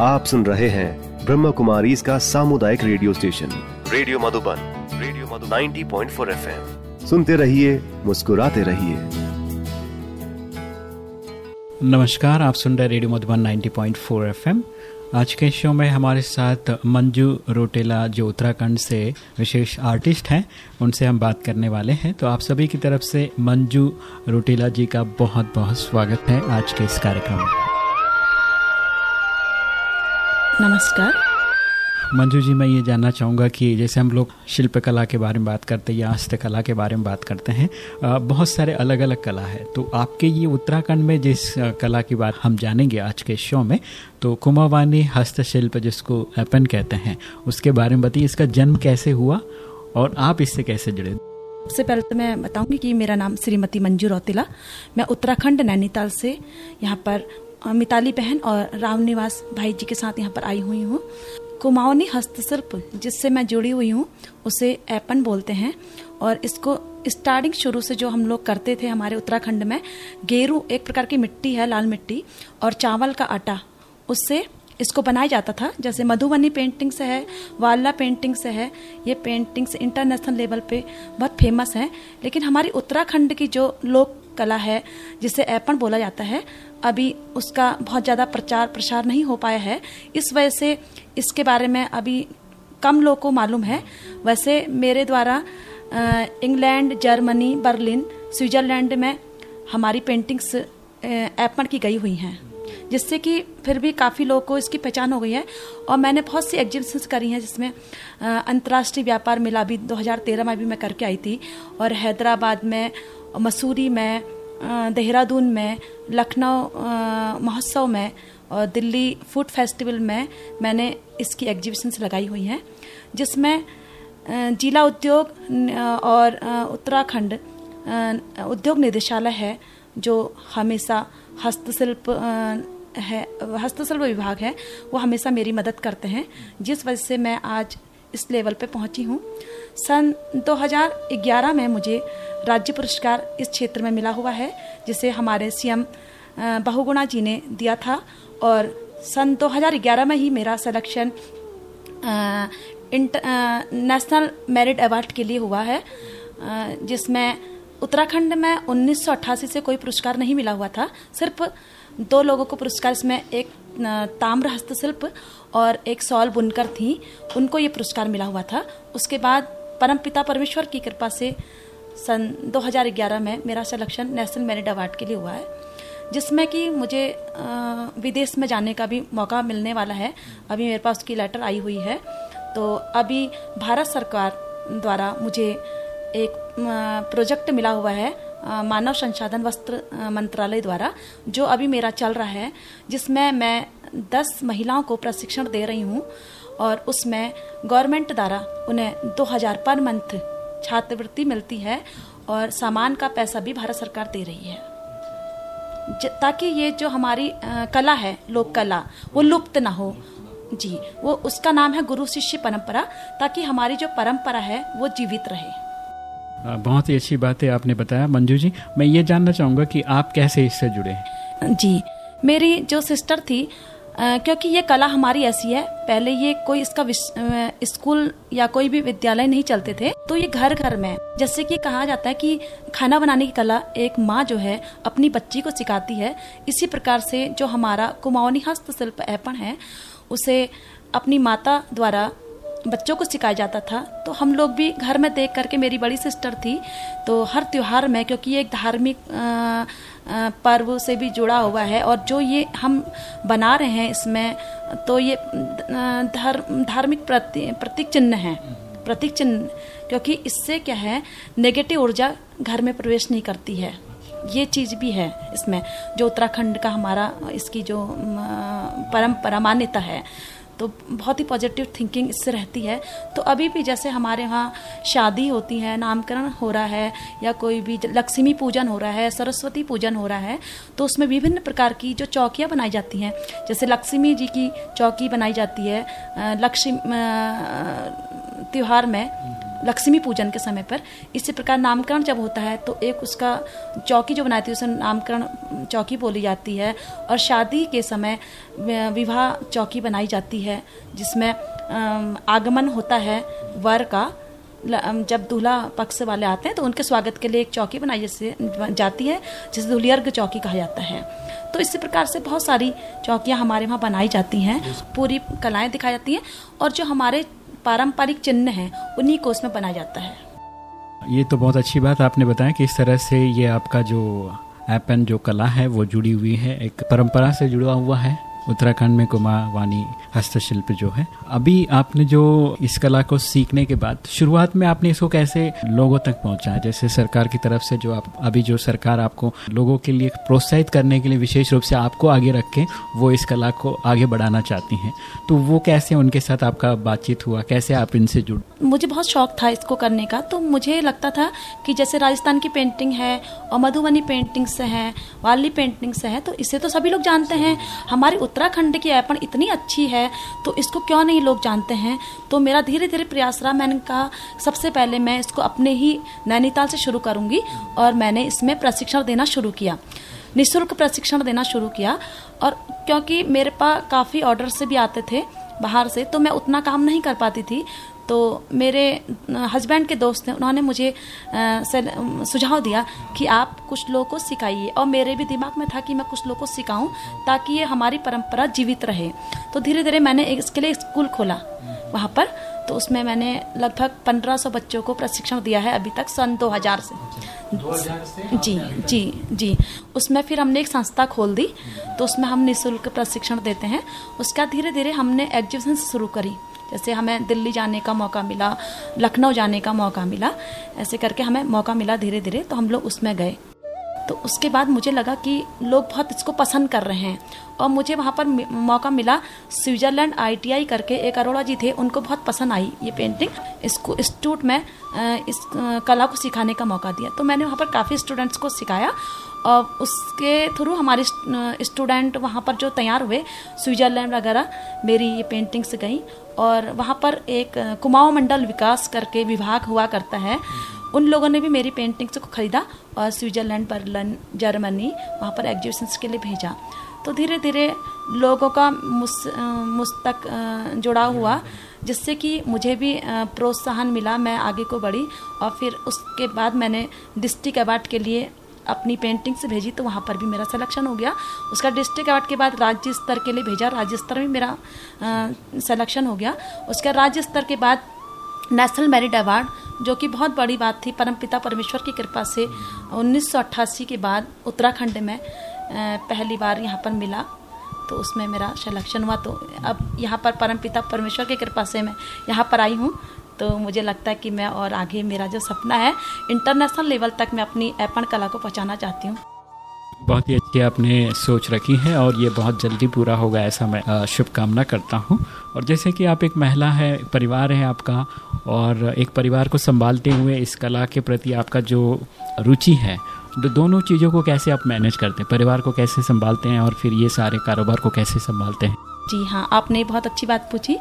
आप सुन रहे हैं ब्रह्म कुमारी इसका सामुदायिक radio station. Radio Madhuban radio Madhuban. 90.4 FM. सुनते रहिए, मुस्कुराते रहिए। नमस्कार, आप सुन रहे रेडियो मधुबन 90.4 एफएम। आज के शो में हमारे साथ मंजू रोटेला जो उत्तराखंड से विशेष आर्टिस्ट हैं, उनसे हम बात करने वाले हैं। तो आप सभी की तरफ़ से मंजू रोटेला जी का बहुत बहुत स्वागत है आज के इस कार्यक्रम में। नमस्कार। मंजू जी मैं ये जानना चाहूँगा कि जैसे हम लोग शिल्पकला के बारे में बात करते हैं या हस्तकला के बारे में बात करते हैं बहुत सारे अलग अलग कला है। तो आपके ये उत्तराखंड में जिस कला की बात हम जानेंगे आज के शो में तो कुमावानी हस्तशिल्प जिसको एपन कहते हैं उसके बारे में बताइए इसका जन्म कैसे हुआ और आप इससे कैसे जुड़े? सबसे पहले तो मैं बताऊँगी कि मेरा नाम श्रीमती मंजू रौतिला। मैं उत्तराखंड नैनीताल से यहाँ पर मिताली बहन और रामनिवास भाई जी के साथ यहाँ पर आई हुई हूँ। कुमाऊनी हस्तशिल्प, जिससे मैं जुड़ी हुई हूँ, उसे एपन बोलते हैं। और इसको स्टार्टिंग शुरू से जो हम लोग करते थे हमारे उत्तराखंड में, गेरू एक प्रकार की मिट्टी है, लाल मिट्टी, और चावल का आटा। उससे इसको बनाया जाता था, जैसे मधुबनी पेंटिंग से है वाला पेंटिंग से है, ये पेंटिंग्स इंटरनेशनल लेवल पे बहुत फ़ेमस है। लेकिन हमारी उत्तराखंड की जो लोक कला है, जिसे ऐपन बोला जाता है अभी उसका बहुत ज़्यादा प्रचार प्रसार नहीं हो पाया है। इस वजह से इसके बारे में अभी कम लोगों को मालूम है। वैसे मेरे द्वारा इंग्लैंड, जर्मनी, बर्लिन, स्विट्जरलैंड में हमारी पेंटिंग्स ऐपण की गई हुई हैं, जिससे कि फिर भी काफ़ी लोगों को इसकी पहचान हो गई है। और मैंने बहुत सी एग्जीबिशंस करी हैं, जिसमें अंतर्राष्ट्रीय व्यापार मेला भी 2013 में भी मैं करके आई थी, और हैदराबाद में मसूरी में देहरादून में, लखनऊ महोत्सव में और दिल्ली फ़ूड फेस्टिवल में मैंने इसकी एग्जीबिशंस लगाई हुई हैं, जिसमें जिला उद्योग और उत्तराखंड उद्योग निदेशालय है, जो हमेशा हस्तशिल्प है, हस्तशिल्प विभाग है, वो हमेशा मेरी मदद करते हैं। जिस वजह से मैं आज इस लेवल पे पहुँची हूँ। सन 2011 में मुझे राज्य पुरस्कार इस क्षेत्र में मिला हुआ है, जिसे हमारे सीएम बहुगुणा जी ने दिया था। और सन 2011 में ही मेरा सिलेक्शन नेशनल मेरिट अवार्ड के लिए हुआ है जिसमें उत्तराखंड में 1988 से कोई पुरस्कार नहीं मिला हुआ था। सिर्फ़ दो लोगों को पुरस्कार इसमें, एक ताम्र हस्तशिल्प और एक सॉल बुनकर थी, उनको ये पुरस्कार मिला हुआ था। उसके बाद परमपिता परमेश्वर की कृपा से सन 2011 में मेरा सिलेक्शन नेशनल मेरिट अवार्ड के लिए हुआ है, जिसमें कि मुझे विदेश में जाने का भी मौका मिलने वाला है। अभी मेरे पास उसकी लेटर आई हुई है। तो अभी भारत सरकार द्वारा मुझे एक प्रोजेक्ट मिला हुआ है मानव संसाधन वस्त्र मंत्रालय द्वारा, जो अभी मेरा चल रहा है, जिसमें मैं दस महिलाओं को प्रशिक्षण दे रही हूँ और उसमें गवर्नमेंट द्वारा उन्हें दो हज़ार पर मंथ छात्रवृत्ति मिलती है और सामान का पैसा भी भारत सरकार दे रही है। ताकि ये जो हमारी कला है लोक कला वो लुप्त ना हो। जी वो उसका नाम है गुरु शिष्य परंपरा ताकि हमारी जो परंपरा है वो जीवित रहे। बहुत ही अच्छी बात है आपने बताया मंजू जी। मैं ये जानना चाहूँगा कि आप कैसे इससे जुड़े जी मेरी जो सिस्टर थी क्योंकि ये कला हमारी ऐसी है, पहले ये कोई इसका स्कूल या कोई भी विद्यालय नहीं चलते थे तो ये घर घर में, जैसे कि कहा जाता है कि खाना बनाने की कला एक माँ जो है, अपनी बच्ची को सिखाती है, इसी प्रकार से जो हमारा कुमाऊनी हस्तशिल्प ऐपण है, उसे अपनी माता द्वारा बच्चों को सिखाया जाता था तो हम लोग भी घर में देख करके मेरी बड़ी सिस्टर थी तो हर त्यौहार में, क्योंकि ये एक धार्मिक पर्व से भी जुड़ा हुआ है और जो ये हम बना रहे हैं इसमें तो ये धर्म धार्मिक प्रति, प्रतीक चिन्ह है। प्रतीक चिन्ह, क्योंकि इससे क्या है नेगेटिव ऊर्जा घर में प्रवेश नहीं करती है। ये चीज़ भी है इसमें। जो उत्तराखंड का हमारा, इसकी जो परंपरा मान्यता है तो बहुत ही पॉजिटिव थिंकिंग इससे रहती है। तो अभी भी जैसे हमारे यहाँ शादी होती है, नामकरण हो रहा है, या कोई भी लक्ष्मी पूजन हो रहा है, सरस्वती पूजन हो रहा है तो उसमें विभिन्न प्रकार की जो चौकियाँ बनाई जाती हैं, जैसे लक्ष्मी जी की चौकी बनाई जाती है लक्ष्मी त्यौहार में। लक्ष्मी पूजन के समय पर इसी प्रकार नामकरण जब होता है तो एक उसका चौकी जो बनाती है उसे नामकरण चौकी बोली जाती है और शादी के समय विवाह चौकी बनाई जाती है जिसमें आगमन होता है वर का जब दूल्हा पक्ष वाले आते हैं तो उनके स्वागत के लिए एक चौकी बनाई जैसे जाती है जिसे दुलियर्ग चौकी कहा जाता है। तो इसी प्रकार से बहुत सारी चौकियाँ हमारे वहाँ बनाई जाती हैं पूरी कलाएँ दिखाई जाती हैं और जो हमारे पारंपरिक चिन्ह हैं, उन्हीं को उसमें बनाया जाता है। ये तो बहुत अच्छी बात आपने बताया कि इस तरह से ये आपका जो एपन जो कला है, वो जुड़ी हुई है, एक परंपरा से जुड़ा हुआ है। उत्तराखंड में कुमा वाणी हस्तशिल्प जो है, अभी आपने जो इस कला को सीखने के बाद, शुरुआत में आपने इसको कैसे लोगों तक पहुँचा जैसे सरकार की तरफ़ से जो आप, अभी जो सरकार आपको लोगों के लिए प्रोत्साहित करने के लिए विशेष रूप से आपको आगे रख के वो इस कला को आगे बढ़ाना चाहती हैं। तो वो कैसे उनके साथ आपका बातचीत हुआ? कैसे आप इनसे जुड़? मुझे बहुत शौक था इसको करने का तो मुझे लगता था कि जैसे राजस्थान की पेंटिंग है और मधुबनी पेंटिंग्स हैं, वाली पेंटिंग्स है तो इसे तो सभी लोग जानते हैं। हमारी उत्तराखंड की ऐपन इतनी अच्छी है तो इसको क्यों नहीं लोग जानते हैं? तो मेरा धीरे धीरे प्रयास रहा, मैंने कहा, सबसे पहले मैं इसको अपने ही नैनीताल से शुरू करूँगी और मैंने इसमें प्रशिक्षण देना शुरू किया। निःशुल्क प्रशिक्षण देना शुरू किया और क्योंकि मेरे पास काफ़ी ऑर्डर से भी आते थे बाहर से तो मैं उतना काम नहीं कर पाती थी। तो मेरे हस्बैंड के दोस्त हैं उन्होंने मुझे सुझाव दिया कि आप कुछ लोगों को सिखाइए। और मेरे भी दिमाग में था कि मैं कुछ लोगों को सिखाऊं ताकि ये हमारी परंपरा जीवित रहे। तो धीरे धीरे मैंने इसके लिए स्कूल खोला वहाँ पर। तो उसमें मैंने लगभग 1500 बच्चों को प्रशिक्षण दिया है अभी तक सन 2000 से, 2000 से? जी जी जी। उसमें फिर हमने एक संस्था खोल दी तो उसमें हम निःशुल्क प्रशिक्षण देते हैं। उसका धीरे धीरे हमने एग्जीबिशन शुरू करी। जैसे हमें दिल्ली जाने का मौका मिला, लखनऊ जाने का मौका मिला, ऐसे करके हमें मौका मिला धीरे धीरे तो हम लोग उसमें गए। तो उसके बाद मुझे लगा कि लोग बहुत इसको पसंद कर रहे हैं और मुझे वहाँ पर मौका मिला स्विट्ज़रलैंड आईटीआई करके एक अरोड़ा जी थे, उनको बहुत पसंद आई ये पेंटिंग। इसको इंस्टीट्यूट में इस कला को सिखाने का मौका दिया। तो मैंने वहाँ पर काफ़ी स्टूडेंट्स को सिखाया उसके थ्रू हमारे स्टूडेंट वहाँ पर जो तैयार हुए स्विट्ज़रलैंड वगैरह मेरी ये पेंटिंग्स गई और वहाँ पर एक कुमाऊं मंडल विकास करके विभाग हुआ करता है। उन लोगों ने भी मेरी पेंटिंग्स को खरीदा और स्विट्ज़रलैंड बर्लिन जर्मनी वहाँ पर एग्जीबिशंस के लिए भेजा। तो धीरे धीरे लोगों का मुझ मुझ तक जुड़ा हुआ जिससे कि मुझे भी प्रोत्साहन मिला मैं आगे को बढ़ी और फिर उसके बाद मैंने डिस्ट्रिक्ट अवार्ड के लिए अपनी पेंटिंग से भेजी तो वहाँ पर भी मेरा सिलेक्शन हो गया। उसका डिस्ट्रिक्ट अवार्ड के बाद राज्य स्तर के लिए भेजा, राज्य स्तर में मेरा सिलेक्शन हो गया। उसका राज्य स्तर के बाद नेशनल मेरिट अवार्ड जो कि बहुत बड़ी बात थी, परमपिता परमेश्वर की कृपा से 1988 के बाद उत्तराखंड में पहली बार यहाँ पर मिला तो उसमें मेरा सिलेक्शन हुआ। तो अब यहाँ पर परमपिता परमेश्वर की कृपा से मैं यहाँ पर आई हूँ। तो मुझे लगता है कि मैं और आगे मेरा जो सपना है इंटरनेशनल लेवल तक मैं अपनी ऐपण कला को पहुँचाना चाहती हूँ। बहुत ही अच्छी आपने सोच रखी है और ये बहुत जल्दी पूरा होगा ऐसा मैं शुभकामना करता हूँ। और जैसे कि आप एक महिला है परिवार है आपका और एक परिवार को संभालते हुए इस कला के प्रति आपका जो रुचि है तो दोनों चीज़ों को कैसे आप मैनेज करते हैं? परिवार को कैसे संभालते हैं और फिर ये सारे कारोबार को कैसे संभालते हैं? जी हाँ आपने बहुत अच्छी बात पूछी।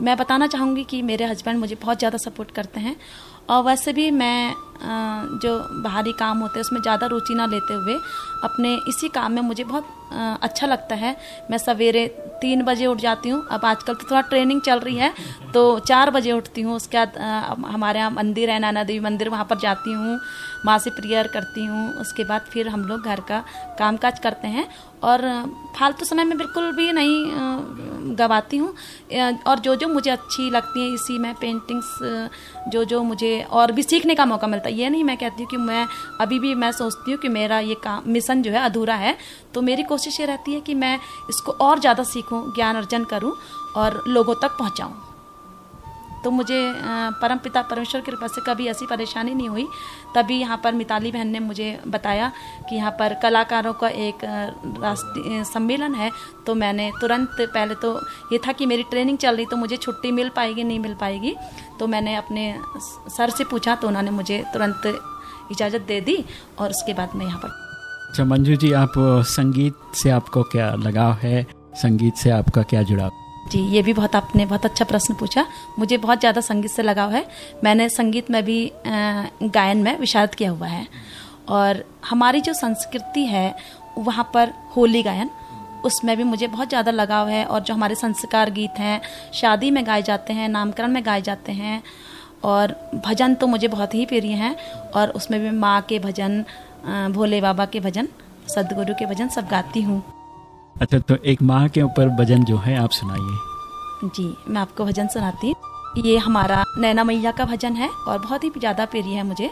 मैं बताना चाहूँगी कि मेरे हस्बैंड मुझे बहुत ज़्यादा सपोर्ट करते हैं। और वैसे भी मैं जो बाहरी काम होते हैं, उसमें ज़्यादा रुचि ना लेते हुए अपने इसी काम में मुझे बहुत अच्छा लगता है। मैं सवेरे तीन बजे उठ जाती हूँ। अब आजकल तो थोड़ा ट्रेनिंग चल रही है तो चार बजे उठती हूँ। उसके बाद हमारे यहाँ मंदिर है, नाना देवी मंदिर, वहाँ पर जाती हूँ। माँ से प्रेयर करती हूँ। उसके बाद फिर हम लोग घर का काम काज करते हैं। और फालतू समय में बिल्कुल भी नहीं गवाती हूँ। और जो जो मुझे अच्छी लगती है, इसी में पेंटिंग्स जो जो मुझे और भी सीखने का मौका मिलता है ये नहीं मैं कहती हूँ कि मैं, अभी भी मैं सोचती हूँ कि मेरा ये काम, मिशन जो है अधूरा है। तो मेरी कोशिश ये रहती है कि मैं इसको और ज़्यादा सीखूँ, ज्ञान अर्जन करूँ और लोगों तक पहुँचाऊँ। तो मुझे परम पिता परमेश्वर की कृपा से कभी ऐसी परेशानी नहीं हुई। तभी यहाँ पर मिताली बहन ने मुझे बताया कि यहाँ पर कलाकारों का एक राष्ट्रीय सम्मेलन है। तो मैंने तुरंत पहले तो ये था कि मेरी ट्रेनिंग चल रही तो मुझे छुट्टी मिल पाएगी, नहीं मिल पाएगी। तो मैंने अपने सर से पूछा तो उन्होंने मुझे तुरंत इजाज़त दे दी और उसके बाद मैं यहाँ पर अच्छा मंजू जी, आप संगीत से आपको क्या लगाव है? संगीत से आपका क्या जुड़ाव? जी, ये भी बहुत आपने बहुत अच्छा प्रश्न पूछा। मुझे बहुत ज़्यादा संगीत से लगाव है। मैंने संगीत में भी गायन में विशारद किया हुआ है। और हमारी जो संस्कृति है, वहाँ पर होली गायन, उसमें भी मुझे बहुत ज़्यादा लगाव है। और जो हमारे संस्कार गीत हैं, शादी में गाए जाते हैं, नामकरण में गाए जाते हैं, और भजन तो मुझे बहुत ही प्रिय हैं। और उसमें भी माँ के भजन भोले बाबा के भजन, सदगुरु के भजन सब गाती हूँ। अच्छा तो एक माह के ऊपर भजन जो है, आप सुनाइए। जी, मैं आपको भजन सुनाती ये हमारा नैना मैया का भजन है और बहुत ही ज़्यादा प्रिय है मुझे।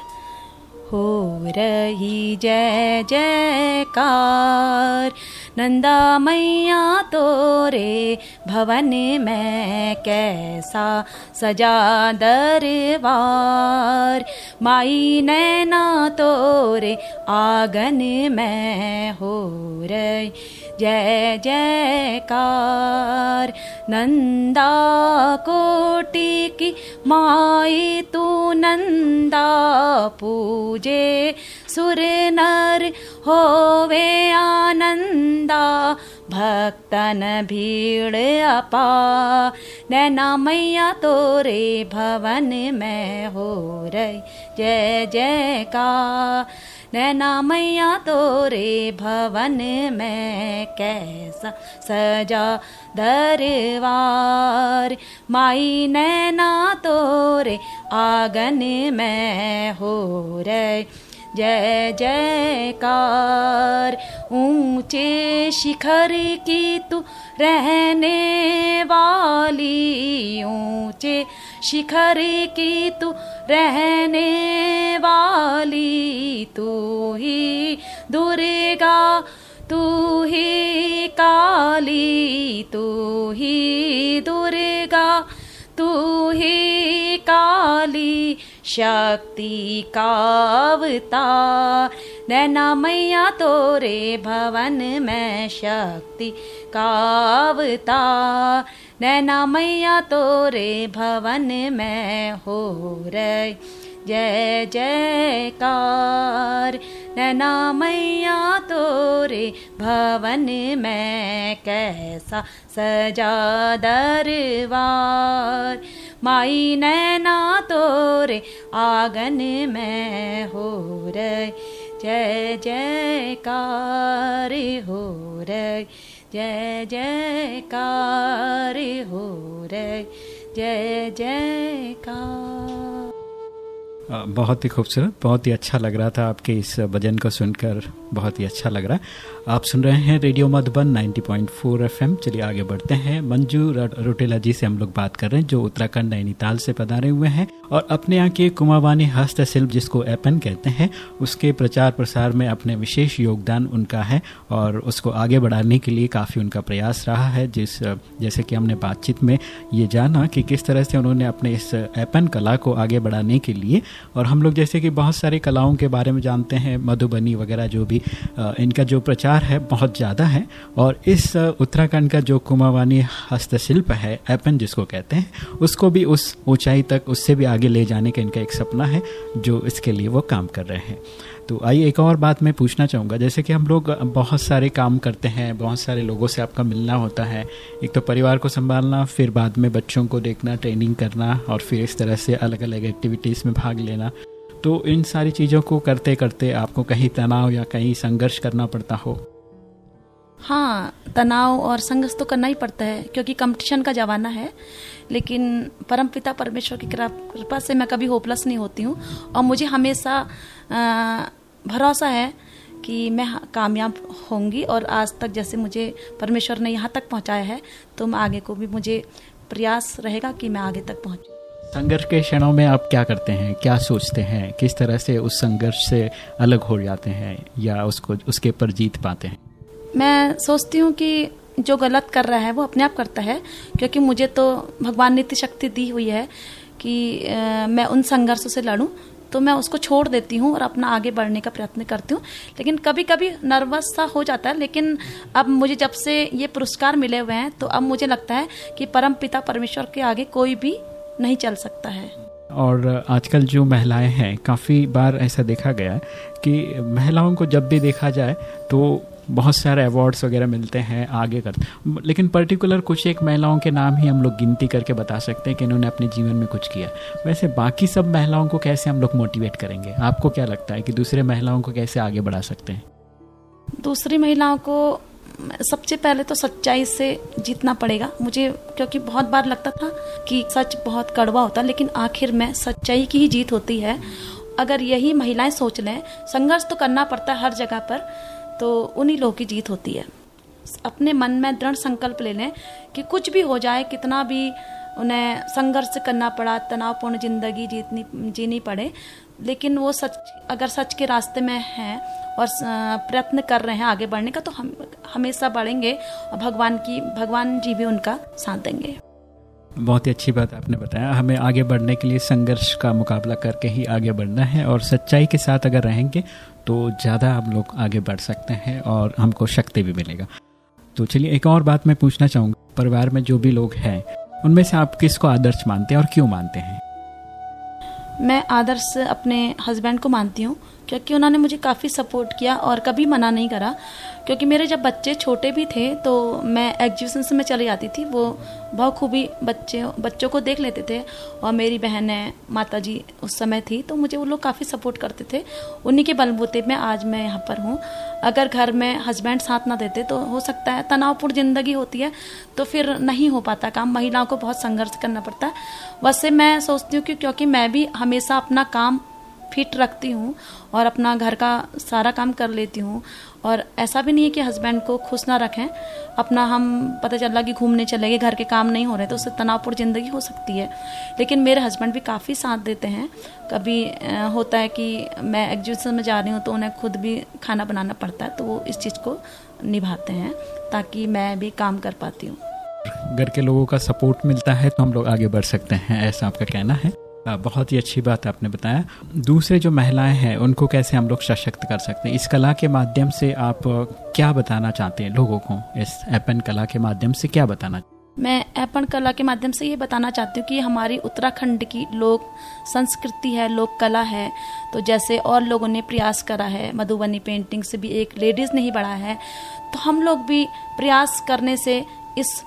हो रही जय जयकार। नंदा मैया तोरे, भवन में कैसा सजा दरबार। माई नैना तोरे, आँगन में हो रही जय जयकार। नंदा कोटि की माई तू नंदा पूजे सुर नर होवे आनंदा, भक्तन भीड़ अपा नैना मैया तोरे भवन में हो रे जय जयकार। नैना मैया तोरे भवन में कैसा सजा दरबार। माई नैना तोरे आंगन में हो रे जय जयकार। ऊँचे शिखर की तू रहने वाली, ऊँचे शिखर की तू रहने वाली, तू ही दुर्गा, तू ही काली, तू ही दुर्गा। तू ही काली शक्ति कावता नैना मैया तोरे भवन में शक्ति कावता नैना मैया तोरे भवन में हो रही। जय जयकार। नैना मैया तोरे भवन में कैसा सजा दरबार। माई नैना तोरे आँगन में हो रे जय जयकार हो रही। जय जयकार हो रे जय जयकार। बहुत ही खूबसूरत, बहुत ही अच्छा लग रहा था आपके इस भजन को सुनकर, बहुत ही अच्छा लग रहा। है आप सुन रहे हैं रेडियो मधुबन 90.4 पॉइंट चलिए आगे बढ़ते हैं। मंजू रोटेला जी से हम लोग बात कर रहे हैं, जो उत्तराखंड नैनीताल से पधारे हुए हैं और अपने यहाँ के कुमावानी हस्तशिल्प जिसको एपन कहते हैं, उसके प्रचार प्रसार में अपने विशेष योगदान उनका है और उसको आगे बढ़ाने के लिए काफ़ी उनका प्रयास रहा है। जिस, जैसे कि हमने बातचीत में ये जाना कि किस तरह से उन्होंने अपने इस एपन कला को आगे बढ़ाने के लिए और हम लोग जैसे कि बहुत सारी कलाओं के बारे में जानते हैं, मधुबनी वगैरह जो भी इनका जो प्रचार है बहुत ज़्यादा है। और इस उत्तराखंड का जो कुमावानी हस्तशिल्प है एपन जिसको कहते हैं, उसको भी उस ऊँचाई तक, उससे भी आगे ले जाने का इनका एक सपना है, जो इसके लिए वो काम कर रहे हैं। तो आइए एक और बात मैं पूछना चाहूँगा। जैसे कि हम लोग बहुत सारे काम करते हैं, बहुत सारे लोगों से आपका मिलना होता है। एक तो परिवार को संभालना, फिर बाद में बच्चों को देखना ट्रेनिंग करना, और फिर इस तरह से अलग अलग एक्टिविटीज़ में भाग लेना। तो इन सारी चीज़ों को करते करते आपको कहीं तनाव या कहीं संघर्ष करना पड़ता हो। हाँ तनाव और संघर्ष तो करना ही पड़ता है, क्योंकि कंपटीशन का जमाना है। लेकिन परम पिता परमेश्वर की कृपा से मैं कभी होपलेस नहीं होती हूँ। और मुझे हमेशा भरोसा है कि मैं कामयाब होंगी और आज तक जैसे मुझे परमेश्वर ने यहाँ तक पहुँचाया है तो मैं आगे को भी मुझे प्रयास रहेगा कि मैं आगे तक पहुँचूँ। संघर्ष के क्षणों में आप क्या करते हैं? क्या सोचते हैं? किस तरह से उस संघर्ष से अलग हो जाते हैं या उसको उसके पर जीत पाते हैं? मैं सोचती हूँ कि जो गलत कर रहा है वो अपने आप करता है क्योंकि मुझे तो भगवान ने इतनी शक्ति दी हुई है कि आ, मैं उन संघर्षों से लड़ूं तो मैं उसको छोड़ देती हूँ और अपना आगे बढ़ने का प्रयत्न करती हूँ। लेकिन कभी कभी नर्वस सा हो जाता है लेकिन अब मुझे जब से ये पुरस्कार मिले हुए हैं तो अब मुझे लगता है कि परम पिता परमेश्वर के आगे कोई भी नहीं चल सकता है। और आजकल जो महिलाएँ हैं काफ़ी बार ऐसा देखा गया है कि महिलाओं को जब भी देखा जाए तो बहुत सारे अवार्ड्स वगैरह मिलते हैं, आगे करते लेकिन पर्टिकुलर कुछ एक महिलाओं के नाम ही हम लोग गिनती करके बता सकते हैं कि इन्होंने अपने जीवन में कुछ किया। वैसे बाकी सब महिलाओं को कैसे हम लोग मोटिवेट करेंगे? आपको क्या लगता है कि दूसरे महिलाओं को कैसे आगे बढ़ा सकते हैं? दूसरी महिलाओं को सबसे पहले तो सच्चाई से जीतना पड़ेगा। मुझे क्योंकि बहुत बार लगता था कि सच बहुत कड़वा होता, लेकिन आखिर में सच्चाई की ही जीत होती है। अगर यही महिलाएँ सोच लें, संघर्ष तो करना पड़ता है हर जगह पर तो उन्हीं लोगों की जीत होती है। अपने मन में दृढ़ संकल्प ले लें कि कुछ भी हो जाए, कितना भी उन्हें संघर्ष करना पड़ा, तनावपूर्ण ज़िंदगी जीतनी, जीनी पड़े, लेकिन वो सच, अगर सच के रास्ते में हैं और प्रयत्न कर रहे हैं आगे बढ़ने का तो हम, हमेशा बढ़ेंगे और भगवान की, भगवान जी भी उनका साथ देंगे। बहुत ही अच्छी बात आपने बताया। हमें आगे बढ़ने के लिए संघर्ष का मुकाबला करके ही आगे बढ़ना है और सच्चाई के साथ अगर रहेंगे तो ज़्यादा हम लोग आगे बढ़ सकते हैं और हमको शक्ति भी मिलेगा। तो चलिए एक और बात मैं पूछना चाहूँगा। परिवार में जो भी लोग हैं, उनमें से आप किसको आदर्श मानते हैं और क्यों मानते हैं? मैं आदर्श अपने हस्बैंड को मानती हूँ। क्योंकि उन्होंने मुझे काफ़ी सपोर्ट किया और कभी मना नहीं करा। क्योंकि मेरे जब बच्चे छोटे भी थे तो मैं एग्जीबिशन में चली जाती थी, वो बहुत खूबी बच्चे, बच्चों को देख लेते थे और मेरी बहन है माता जी उस समय थी तो मुझे वो लोग काफ़ी सपोर्ट करते थे। उन्हीं के बलबूते में आज मैं यहाँ पर हूँ। अगर घर में हस्बैंड साथ ना देते तो हो सकता है तनावपूर्ण ज़िंदगी होती है तो फिर नहीं हो पाता काम। महिलाओं को बहुत संघर्ष करना पड़ता। है वैसे मैं सोचती हूँ कि क्योंकि मैं भी हमेशा अपना काम फिट रखती हूँ और अपना घर का सारा काम कर लेती हूँ। और ऐसा भी नहीं है कि हस्बैंड को खुश ना रखें। अपना हम पता चला कि घूमने चले गए, घर के काम नहीं हो रहे तो उससे तनावपूर्ण ज़िंदगी हो सकती है। लेकिन मेरे हस्बैंड भी काफ़ी साथ देते हैं। कभी होता है कि मैं एग्जीबिशन में जा रही हूँ तो उन्हें खुद भी खाना बनाना पड़ता है तो वो इस चीज़ को निभाते हैं ताकि मैं भी काम कर पाती हूँ। घर के लोगों का सपोर्ट मिलता है तो हम लोग आगे बढ़ सकते हैं, ऐसा आपका कहना है। बहुत ही अच्छी बात आपने बताया। दूसरे जो महिलाएँ हैं, उनको कैसे हम लोग सशक्त कर सकते हैं? इस कला के माध्यम से आप क्या बताना चाहते हैं लोगों को? इस एपन कला के माध्यम से क्या बताना मैं एपन कला के माध्यम से ये बताना चाहती हूँ कि हमारी उत्तराखंड की लोक संस्कृति है, लोक कला है तो जैसे और लोगों ने प्रयास करा है, मधुबनी पेंटिंग से भी एक लेडीज़ ने ही बढ़ा है तो हम लोग भी प्रयास करने से इस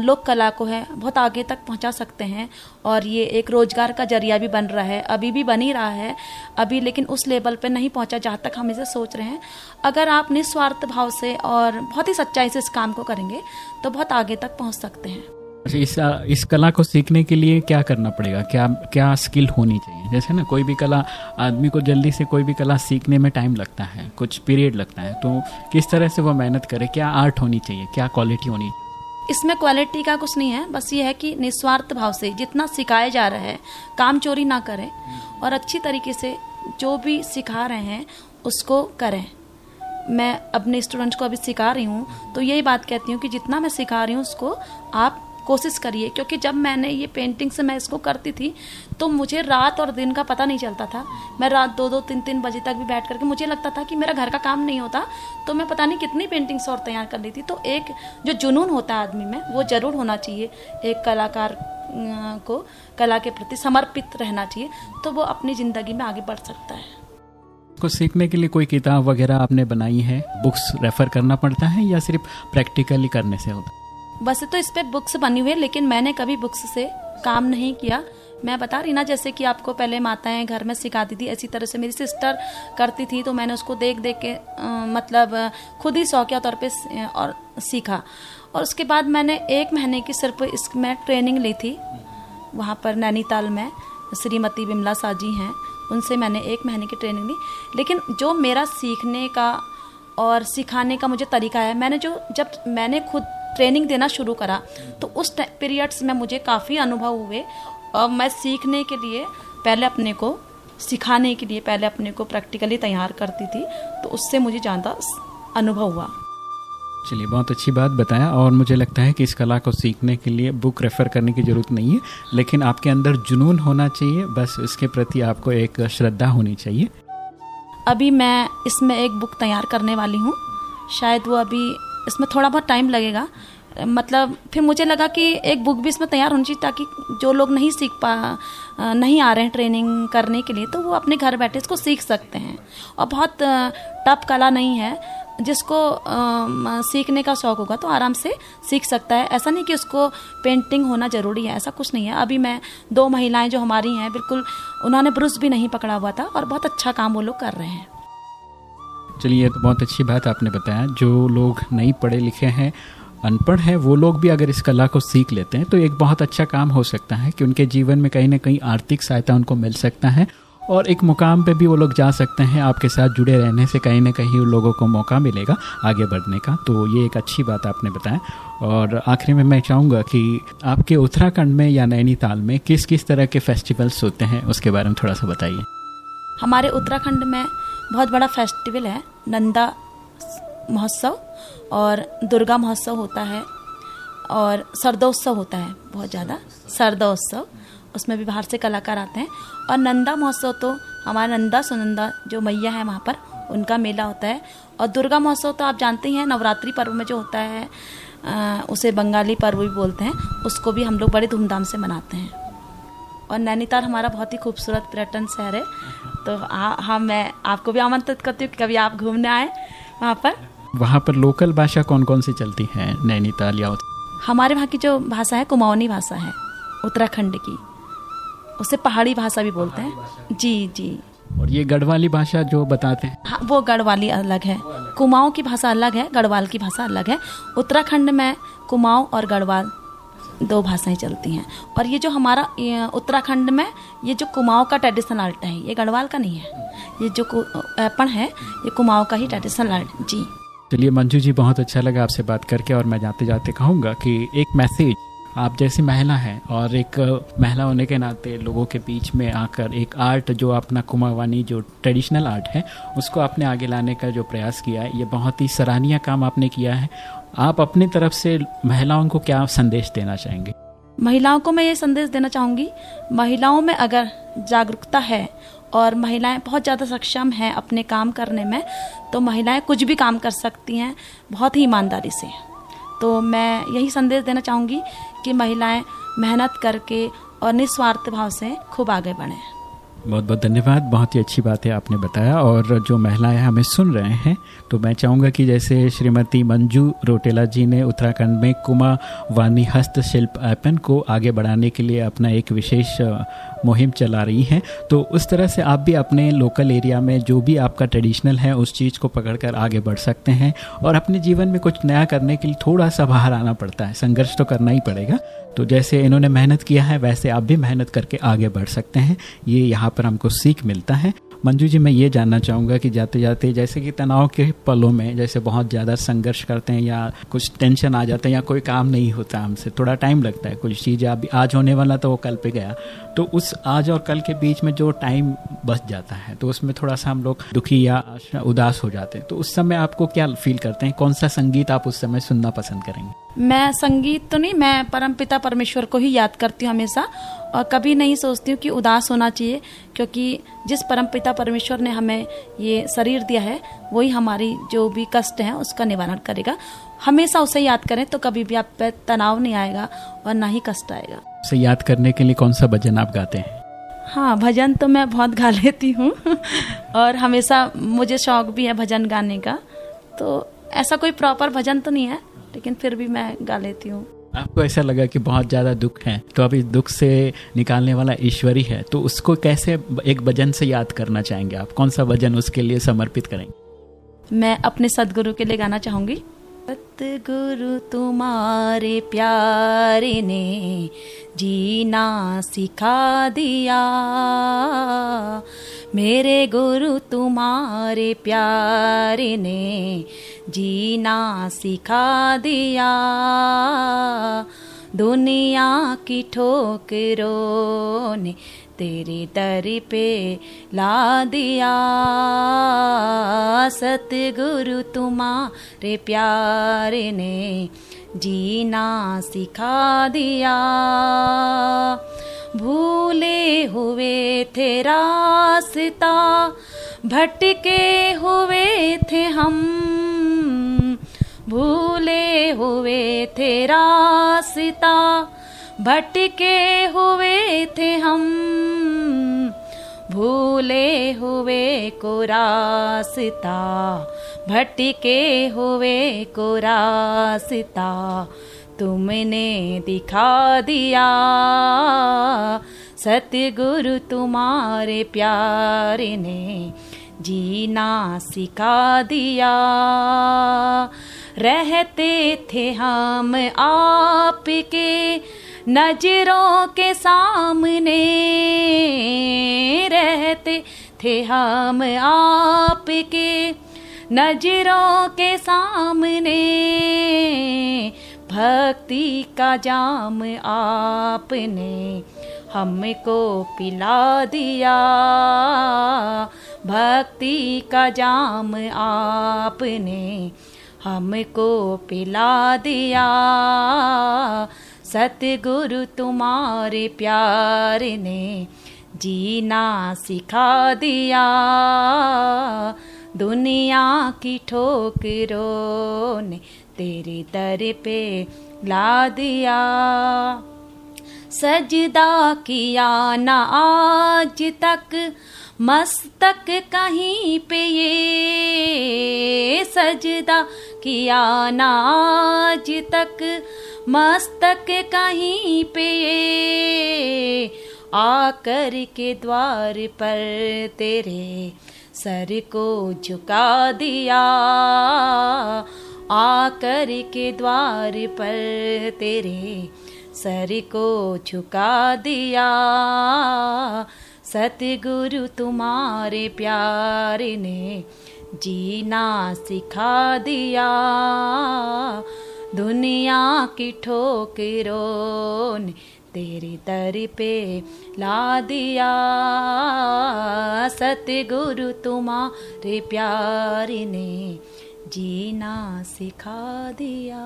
लोक कला को है, बहुत आगे तक पहुँचा सकते हैं और ये एक रोज़गार का ज़रिया भी बन रहा है। अभी भी बन ही रहा है, अभी लेकिन उस लेवल पे नहीं पहुँचा जहाँ तक हम इसे सोच रहे हैं। अगर आप निस्वार्थ भाव से और बहुत ही सच्चाई से इस काम को करेंगे तो बहुत आगे तक पहुँच सकते हैं। अच्छा इस इस कला को सीखने के लिए क्या करना पड़ेगा? क्या क्या स्किल होनी चाहिए? जैसे ना, कोई भी कला, आदमी को जल्दी से कोई भी कला सीखने में टाइम लगता है, कुछ पीरियड लगता है तो किस तरह से वो मेहनत करे? क्या आर्ट होनी चाहिए? क्या क्वालिटी होनी चाहिए इसमें क्वालिटी का कुछ नहीं है, बस ये है कि निस्वार्थ भाव से जितना सिखाया जा रहा है, काम चोरी ना करें और अच्छी तरीके से जो भी सिखा रहे हैं, उसको करें। मैं अपने स्टूडेंट्स को अभी सिखा रही हूँ तो यही बात कहती हूँ कि जितना मैं सिखा रही हूँ, उसको आप कोशिश करिए, क्योंकि जब मैंने ये पेंटिंग से मैं इसको करती थी तो मुझे रात और दिन का पता नहीं चलता था। मैं रात दो दो तीन तीन बजे तक भी बैठ करके, मुझे लगता था कि मेरा घर का काम नहीं होता तो मैं पता नहीं कितनी पेंटिंग्स और तैयार कर ली थी। तो एक जो जुनून होता है आदमी में, वो ज़रूर होना चाहिए। एक कलाकार को कला के प्रति समर्पित रहना चाहिए तो वो अपनी ज़िंदगी में आगे बढ़ सकता है। को सीखने के लिए कोई किताब वगैरह आपने बनाई है? बुक्स रेफर करना पड़ता है या सिर्फ़ प्रैक्टिकली करने से होता है? वैसे तो इस पर बुक्स बनी हुई है लेकिन मैंने कभी बुक्स से काम नहीं किया। मैं बता रही ना जैसे कि आपको पहले माताएँ घर में सिखाती थी ऐसी तरह से मेरी सिस्टर करती थी तो मैंने उसको देख देख के आ, मतलब खुद ही शौकिया तौर पे और सीखा। और उसके बाद मैंने एक महीने की सिर्फ़ इसमें ट्रेनिंग ली थी वहाँ पर नैनीताल में श्रीमती विमला साजी हैं उनसे मैंने एक महीने की ट्रेनिंग ली। लेकिन जो मेरा सीखने का और सिखाने का मुझे तरीका है मैंने जो जब मैंने खुद ट्रेनिंग देना शुरू करा। तो उस पीरियड्स में मुझे काफ़ी अनुभव हुए और मैं सीखने के लिए पहले अपने को सिखाने के लिए पहले अपने को प्रैक्टिकली तैयार करती थी तो उससे मुझे ज़्यादा अनुभव हुआ। चलिए बहुत अच्छी बात बताया और मुझे लगता है कि इस कला को सीखने के लिए बुक रेफ़र करने की ज़रूरत नहीं है लेकिन आपके अंदर जुनून होना चाहिए बस इसके प्रति आपको एक श्रद्धा होनी चाहिए। अभी मैं इसमें एक बुक तैयार करने वाली हूँ शायद वो अभी इसमें थोड़ा बहुत टाइम लगेगा। मतलब फिर मुझे लगा कि एक बुक भी इसमें तैयार होनी चाहिए ताकि जो लोग नहीं सीख पा नहीं आ रहे हैं ट्रेनिंग करने के लिए तो वो अपने घर बैठे इसको सीख सकते हैं। और बहुत टफ कला नहीं है। जिसको आ, सीखने का शौक होगा तो आराम से सीख सकता है। ऐसा नहीं कि उसको पेंटिंग होना ज़रूरी है ऐसा कुछ नहीं है। अभी मैं दो महिलाएँ जो हमारी हैं बिल्कुल उन्होंने ब्रुश भी नहीं पकड़ा हुआ था और बहुत अच्छा काम वो लोग कर रहे हैं। चलिए तो बहुत अच्छी बात आपने बताया। जो लोग नहीं पढ़े लिखे हैं, अनपढ़ हैं, वो लोग भी अगर इस कला को सीख लेते हैं तो एक बहुत अच्छा काम हो सकता है कि उनके जीवन में कहीं ना कहीं आर्थिक सहायता उनको मिल सकता है और एक मुकाम पे भी वो लोग जा सकते हैं, आपके साथ जुड़े रहने से कहीं ना कहीं उन लोगों को मौका मिलेगा आगे बढ़ने का। तो ये एक अच्छी बात आपने बताया। और आखिरी में मैं चाहूँगा कि आपके उत्तराखंड में या नैनीताल में किस किस तरह के फेस्टिवल्स होते हैं, उसके बारे में थोड़ा सा बताइए। हमारे उत्तराखंड में बहुत बड़ा फेस्टिवल है नंदा महोत्सव और दुर्गा महोत्सव होता है और सरदोत्सव होता है बहुत ज़्यादा सरदोत्सव उसमें भी बाहर से कलाकार आते हैं और नंदा महोत्सव तो हमारा नंदा सुनंदा जो मैया है वहाँ पर उनका मेला होता है। और दुर्गा महोत्सव तो आप जानते ही हैं नवरात्रि पर्व में जो होता है आ, उसे बंगाली पर्व भी बोलते हैं उसको भी हम लोग बड़े धूमधाम से मनाते हैं। और नैनीताल हमारा बहुत ही खूबसूरत पर्यटन शहर है। तो हाँ हाँ मैं आपको भी आमंत्रित करती हूँ कि कभी आप घूमने आए वहाँ पर। वहाँ पर लोकल भाषा कौन कौन सी चलती है नैनीताल या हमारे वहाँ की जो भाषा है कुमाऊनी भाषा है उत्तराखंड की। उसे पहाड़ी भाषा भी बोलते हैं। जी जी। और ये गढ़वाली भाषा जो बताते हैं? हाँ वो गढ़वाली अलग है। कुमाऊं की भाषा अलग है गढ़वाल की भाषा अलग है। उत्तराखंड में कुमाऊं और गढ़वाल दो भाषाएँ चलती हैं। और ये जो हमारा उत्तराखंड में, ये जो कुमाऊं का ट्रेडिशनल आर्ट है, ये गढ़वाल का नहीं है। ये जो ऐपण है, ये कुमाऊं का ही ट्रेडिशनल आर्ट जी। चलिए, मंजू जी, बहुत अच्छा लगा आपसे बात करके, और मैं जाते जाते कहूँगा कि एक मैसेज आप जैसी महिला हैं, और एक महिला होने के नाते लोगों के बीच में आकर एक आर्ट जो अपना कुमावानी जो ट्रेडिशनल आर्ट है, उसको आपने आगे लाने का जो प्रयास किया है, ये बहुत ही सराहनीय काम आपने किया है। आप अपनी तरफ़ से महिलाओं को क्या संदेश देना चाहेंगे? महिलाओं को मैं ये संदेश देना चाहूँगी महिलाओं में अगर जागरूकता है और महिलाएँ बहुत ज़्यादा सक्षम हैं अपने काम करने में तो महिलाएँ कुछ भी काम कर सकती हैं बहुत ही ईमानदारी से। तो मैं यही संदेश देना चाहूँगी कि महिलाएँ मेहनत करके और निस्वार्थ भाव से खूब आगे बढ़ें। बहुत बहुत धन्यवाद बहुत ही अच्छी बात है आपने बताया और जो महिलाएँ हमें सुन रहे हैं तो मैं चाहूँगा कि जैसे श्रीमती मंजू रोटेला जी ने उत्तराखंड में कुमा वानी हस्तशिल्प ऐपन को आगे बढ़ाने के लिए अपना एक विशेष मुहिम चला रही हैं तो उस तरह से आप भी अपने लोकल एरिया में जो भी आपका ट्रेडिशनल है, उस चीज़ को पकड़कर आगे बढ़ सकते हैं और अपने जीवन में कुछ नया करने के लिए थोड़ा सा बाहर आना पड़ता है। संघर्ष तो करना ही पड़ेगा। तो जैसे इन्होंने मेहनत किया है, वैसे आप भी मेहनत करके आगे बढ़ सकते हैं। ये यहाँ पर हमको सीख मिलता है। मंजू जी, मैं ये जानना चाहूँगा कि जाते जाते जैसे कि तनाव के पलों में जैसे बहुत ज़्यादा संघर्ष करते हैं या कुछ टेंशन आ जाता है या कोई काम नहीं होता हमसे, थोड़ा टाइम लगता है कुछ चीज़ अभी आज होने वाला तो वो कल पे गया। तो उस आज और कल के बीच में जो टाइम बच जाता है तो उसमें थोड़ा सा हम लोग दुखी या उदास हो जाते हैं। तो उस समय आपको क्या फील करते हैं? कौन सा संगीत आप उस समय सुनना पसंद करेंगे? मैं संगीत तो नहीं मैं परम पिता परमेश्वर को ही याद करती हूँ हमेशा। और कभी नहीं सोचती हूँ कि उदास होना चाहिए क्योंकि जिस परम पिता परमेश्वर ने हमें ये शरीर दिया है वही हमारी जो भी कष्ट है उसका निवारण करेगा। हमेशा उसे याद करें तो कभी भी आप पे तनाव नहीं आएगा और ना ही कष्ट आएगा। उसे याद करने के लिए कौन सा भजन आप गाते हैं? हाँ भजन तो मैं बहुत गा लेती हूँ। और हमेशा मुझे शौक भी है भजन गाने का। तो ऐसा कोई प्रॉपर भजन तो नहीं है। लेकिन फिर भी मैं गा लेती हूँ। आपको ऐसा लगा कि बहुत ज़्यादा दुख है? तो इस दुख से निकालने वाला ईश्वरी है तो उसको कैसे एक भजन से याद करना चाहेंगे आप? कौन सा भजन उसके लिए समर्पित करेंगे? मैं अपने सदगुरु के लिए गाना चाहूँगी। सतगुरु तुम्हारे प्यारे ने जीना सिखा दिया। मेरे गुरु तुम्हारे प्यारे ने जीना सिखा दिया। दुनिया की ठोकरों ने तेरे दर पे ला दिया। सतगुरु तुम्हारे प्यार ने जीना सिखा दिया। भूले हुए थे रास्ता, भटके हुए थे हम। भूले हुए थे रास्ता, भटके हुए थे हम। भूले हुए को रास्ता, भटके हुए को रास्ता तुमने दिखा दिया। सतगुरु तुम्हारे प्यार ने जीना सिखा दिया। रहते थे हम आपके नज़रों के सामने। रहते थे हम आपके नज़रों के सामने। भक्ति का जाम आपने हमको पिला दिया। भक्ति का जाम आपने हमको पिला दिया। सतगुरु तुम्हारे प्यार ने जीना सिखा दिया। दुनिया की ठोकरों ने तेरे दर पे ला दिया सजदा किया न आज तक, मस्तक कहीं पे ये। सजदा किया न आज तक, मस्तक कहीं पे ये। आकर के द्वार पर तेरे सर को झुका दिया। आकर के द्वार पर तेरे सर को झुका दिया। सतगुरु तुम्हारे प्यार ने जीना सिखा दिया। दुनिया की ठोकरों ने तेरे दर पे ला दिया। सतगुरु तुम्हारे प्यार ने जीना सिखा दिया।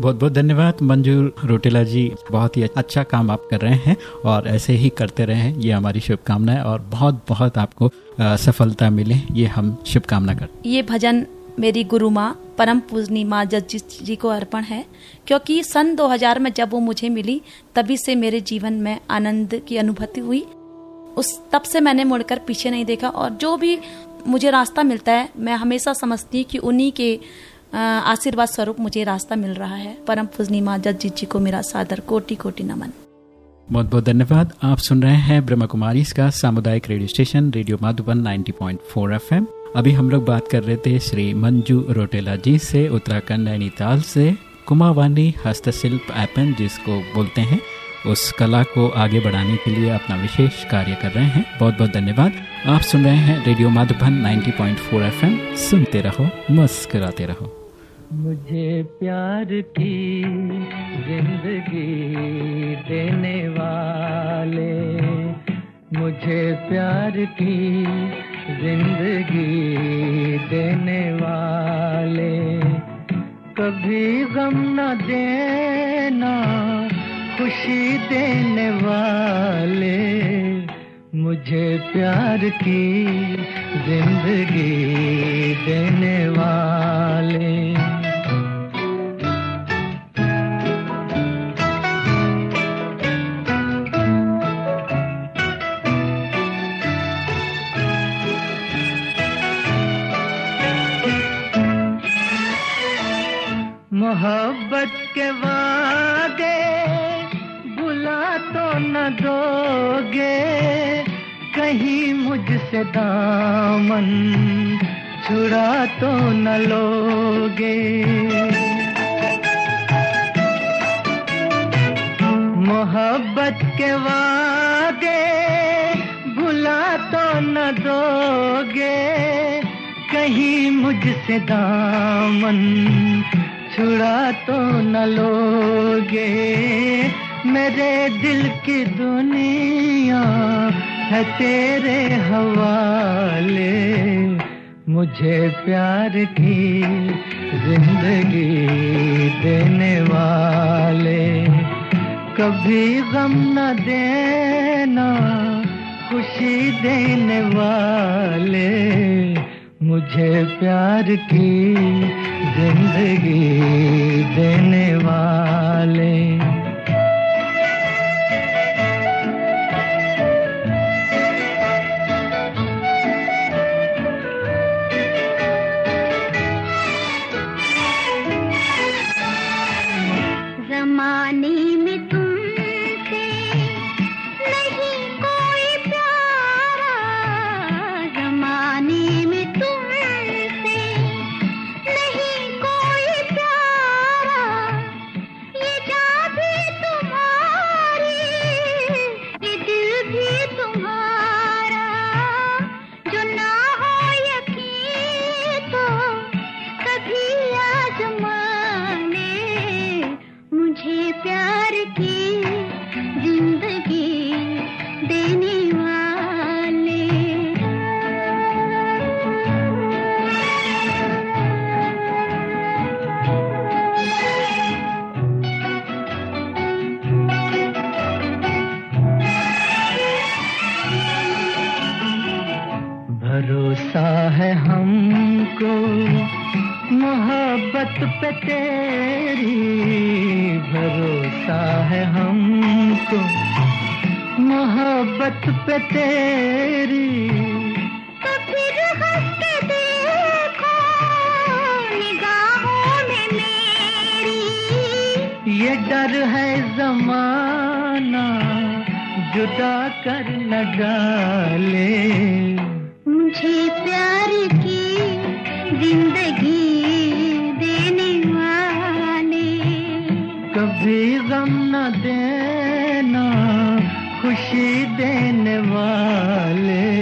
बहुत बहुत धन्यवाद मंजूर रोटेला जी। बहुत ही अच्छा काम आप कर रहे हैं और ऐसे ही करते रहे ये हमारी शुभकामनाएँ और बहुत बहुत आपको सफलता मिले। ये हम शुभकामना कर ये भजन मेरी गुरु माँ परम पूजनी माँ जज जी को अर्पण है क्योंकि सन 2000 में जब वो मुझे मिली तभी से मेरे जीवन में आनंद की अनुभूति हुई। उस तब से मैंने मुड़कर पीछे नहीं देखा और जो भी मुझे रास्ता मिलता है। मैं हमेशा समझती हूँ कि उन्हीं के आशीर्वाद स्वरूप मुझे रास्ता मिल रहा है। परम पूजनी माँ जज्जी जी को मेरा सादर कोटि कोटि नमन। बहुत बहुत धन्यवाद। आप सुन रहे हैं ब्रह्म कुमारी, इसका सामुदायिक radio station, radio Madhuban 90.4 FM. अभी हम लोग बात कर रहे थे श्री मंजू रोटेला जी से, उत्तराखंड नैनीताल से, कुमावानी हस्तशिल्प एपन जिसको बोलते हैं। उस कला को आगे बढ़ाने के लिए अपना विशेष कार्य कर रहे हैं। बहुत बहुत धन्यवाद। आप सुन रहे हैं रेडियो माधुबन 90.4 एफएम। सुनते रहो, मुस्कुराते रहो। मुझे प्यार की ज़िंदगी देने वाले, मुझे प्यार की ज़िंदगी देने वाले। कभी गम न देना खुशी देने वाले मुझे प्यार की ज़िंदगी देने वाले। मोहब्बत के वादे न दोगे, कहीं मुझसे दामन छुड़ा तो न लोगे। मोहब्बत के वादे भुला तो न दोगे, कहीं मुझसे दामन छुड़ा तो न लोगे। मेरे दिल की दुनिया है तेरे हवाले। मुझे प्यार की ज़िंदगी देने वाले। कभी गम न देना, खुशी देने वाले। मुझे प्यार की ज़िंदगी देने वाले। पे तेरी भरोसा है हमको। मोहब्बत पे तेरी तो फिर हंस के देखो निगाहों में मेरी। ये डर है जमाना जुदा कर न डाले। मुझे प्यार की ज़िंदगी देने वाले। कभी गम न देना खुशी देने वाले।